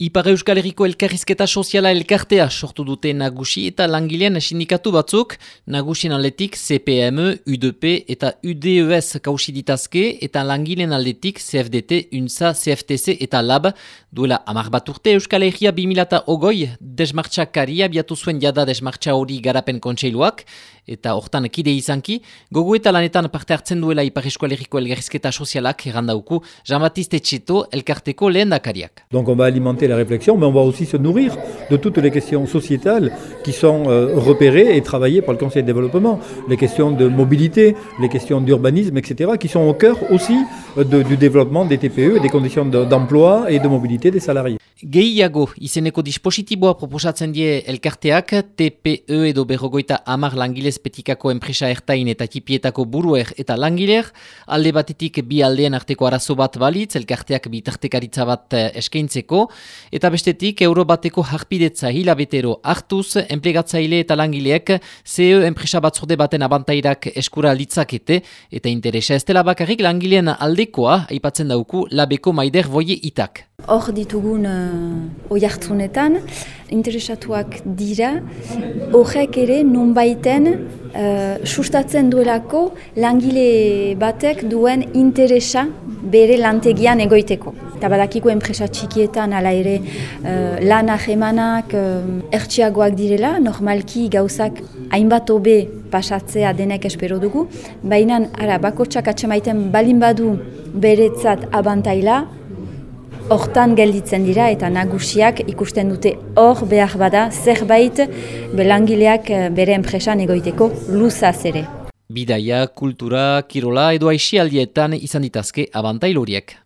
Ipar Euskal Herriko elkarrizketa soziala elkartea sortu dute nagusi eta langilean sindikatu batzuk, nagusien aldetik CPM, UDP eta UDES kausi ditazke eta langileen aldetik CFDT, UNSA, CFTC eta LAB. Duela amar bat urte Euskal Herria 2008 desmartxakari abiatu zuen jada desmartxa hori garapen kontseiluak eta hortan kide izanki, gogo eta lanetan parte hartzen duela Ipar Euskal Herriko elkarrizketa sozialak errandauku Jean-Baptiste Txeto elkarteko lehen dakariak. Donc on va alimenter la réflexion, mais on va aussi se nourrir de toutes les questions sociétales qui sont euh, repérées et travaillées par le Conseil de développement. Les questions de mobilité, les questions d'urbanisme, etc., qui sont au cœur aussi euh, de, du développement des TPE, et des conditions d'emploi de, et de mobilité des salariés. Gehiago izeneko dispositiboa proposatzen die elkarteak TPE edo berrogoita amar langilez petikako enpresa ertain eta tipietako buruer eta langiler, alde batetik bi aldeen arteko arazo bat balitz, elkarteak bitartekaritza bat eh, eskaintzeko, eta bestetik euro bateko harpidetza hilabetero hartuz, enplegatzaile eta langileek CEO enpresa batzorde baten abantairak eskura litzakete, eta interesa ez dela bakarrik langileen alde bekoa aipatzen dauku labeko maider boie itak. Hor ditugun uh, eh, oi hartzunetan, interesatuak dira, horrek ere non eh, sustatzen duelako langile batek duen interesa bere lantegian egoiteko. Eta badakiko enpresa txikietan, ala ere, uh, eh, lan ahemanak, uh, eh, direla, normalki gauzak hainbat obe pasatzea denek espero dugu. Baina, ara, bakotsak atxemaiten balin badu beretzat abantaila, hortan gelditzen dira eta nagusiak ikusten dute hor behar bada zerbait belangileak eh, bere enpresan egoiteko luzaz ere. Bidaia, kultura, kirola edo aixialdietan izan ditazke abantailoriek.